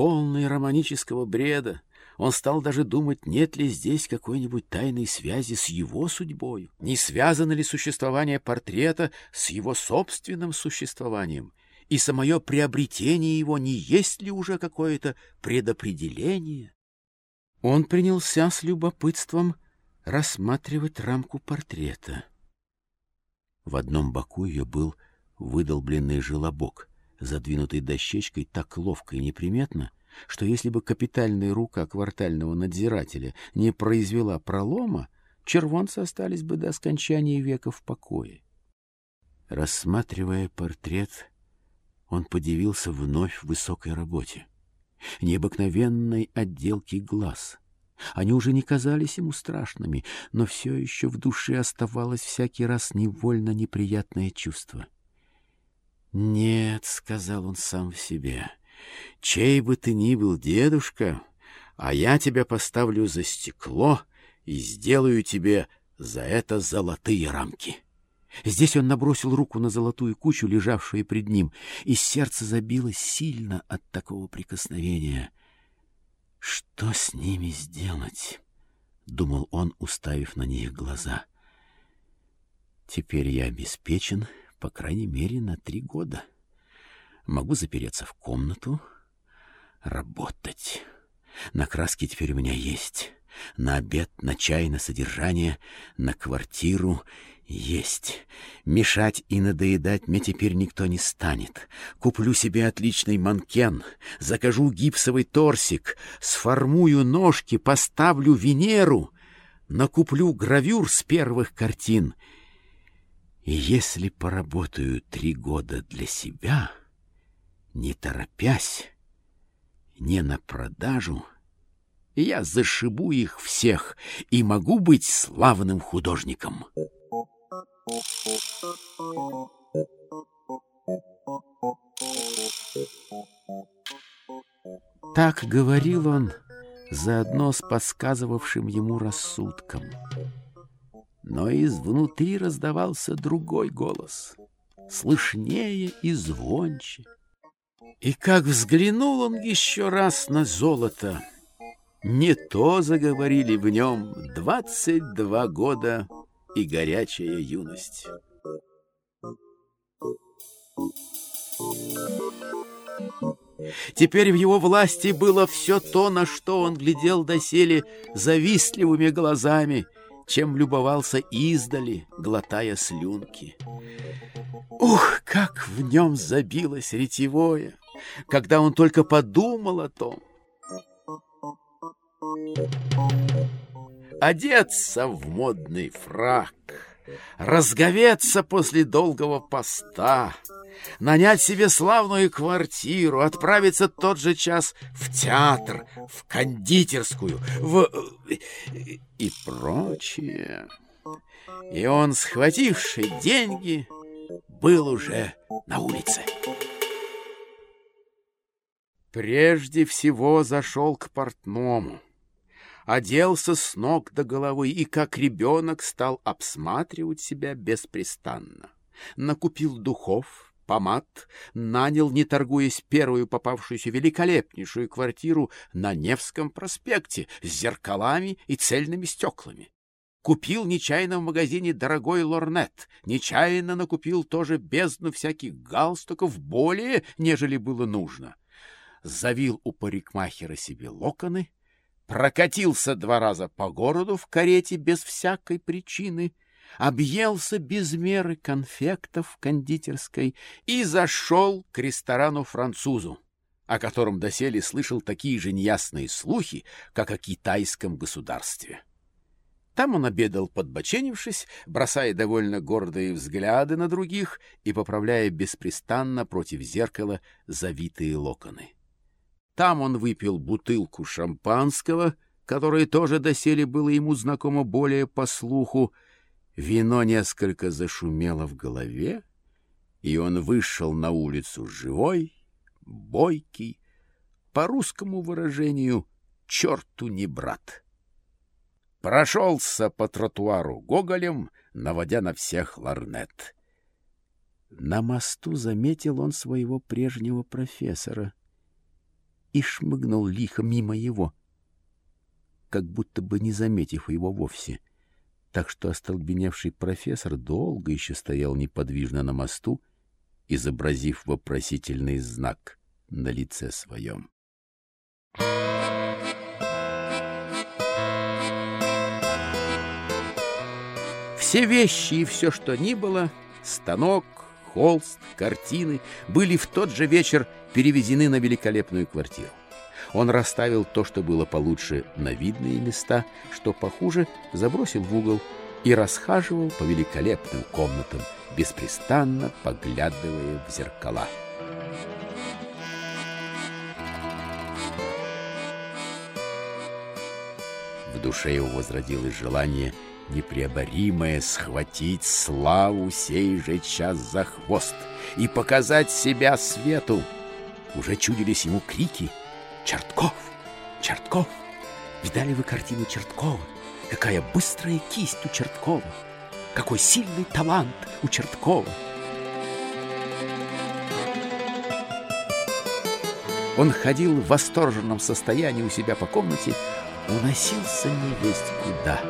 полный романического бреда. Он стал даже думать, нет ли здесь какой-нибудь тайной связи с его судьбой, не связано ли существование портрета с его собственным существованием, и самое приобретение его не есть ли уже какое-то предопределение. Он принялся с любопытством рассматривать рамку портрета. В одном боку ее был выдолбленный желобок, задвинутый дощечкой так ловко и неприметно, что если бы капитальная рука квартального надзирателя не произвела пролома, червонцы остались бы до скончания века в покое. Рассматривая портрет, он подивился вновь высокой работе, необыкновенной отделке глаз. Они уже не казались ему страшными, но все еще в душе оставалось всякий раз невольно неприятное чувство. «Нет», — сказал он сам в себе, — «чей бы ты ни был, дедушка, а я тебя поставлю за стекло и сделаю тебе за это золотые рамки». Здесь он набросил руку на золотую кучу, лежавшую пред ним, и сердце забилось сильно от такого прикосновения. «Что с ними сделать?» — думал он, уставив на них глаза. «Теперь я обеспечен, по крайней мере, на три года. Могу запереться в комнату, работать. На краске теперь у меня есть» на обед, на чай, на содержание, на квартиру есть. Мешать и надоедать мне теперь никто не станет. Куплю себе отличный манкен, закажу гипсовый торсик, сформую ножки, поставлю Венеру, накуплю гравюр с первых картин. И если поработаю три года для себя, не торопясь, не на продажу, я зашибу их всех и могу быть славным художником». Так говорил он, заодно с подсказывавшим ему рассудком. Но изнутри раздавался другой голос, слышнее и звонче. И как взглянул он еще раз на золото, не то заговорили в нем двадцать два года и горячая юность. Теперь в его власти было все то, на что он глядел доселе завистливыми глазами, чем любовался издали, глотая слюнки. Ух, как в нем забилось ретевое, когда он только подумал о том, одеться в модный фрак, разговеться после долгого поста, нанять себе славную квартиру, отправиться тот же час в театр, в кондитерскую, в... и прочее. И он, схвативший деньги, был уже на улице. Прежде всего зашел к портному оделся с ног до головы и, как ребенок, стал обсматривать себя беспрестанно. Накупил духов, помад, нанял, не торгуясь, первую попавшуюся великолепнейшую квартиру на Невском проспекте с зеркалами и цельными стеклами. Купил нечаянно в магазине дорогой лорнет, нечаянно накупил тоже бездну всяких галстуков более, нежели было нужно. Завил у парикмахера себе локоны, прокатился два раза по городу в карете без всякой причины, объелся без меры конфектов в кондитерской и зашел к ресторану-французу, о котором доселе слышал такие же неясные слухи, как о китайском государстве. Там он обедал, подбоченившись, бросая довольно гордые взгляды на других и поправляя беспрестанно против зеркала завитые локоны. Там он выпил бутылку шампанского, которое тоже доселе было ему знакомо более по слуху. Вино несколько зашумело в голове, и он вышел на улицу живой, бойкий, по русскому выражению «черту не брат». Прошелся по тротуару Гоголем, наводя на всех ларнет. На мосту заметил он своего прежнего профессора — и шмыгнул лихо мимо его, как будто бы не заметив его вовсе. Так что остолбеневший профессор долго еще стоял неподвижно на мосту, изобразив вопросительный знак на лице своем. Все вещи и все, что ни было, станок, холст, картины, были в тот же вечер перевезены на великолепную квартиру. Он расставил то, что было получше, на видные места, что похуже, забросил в угол и расхаживал по великолепным комнатам, беспрестанно поглядывая в зеркала. В душе его возродилось желание непреоборимое схватить славу сей же час за хвост и показать себя свету. Уже чудились ему крики «Чертков! Чертков! Видали вы картину Черткова? Какая быстрая кисть у Черткова! Какой сильный талант у Черткова!» Он ходил в восторженном состоянии у себя по комнате, уносился невесть куда.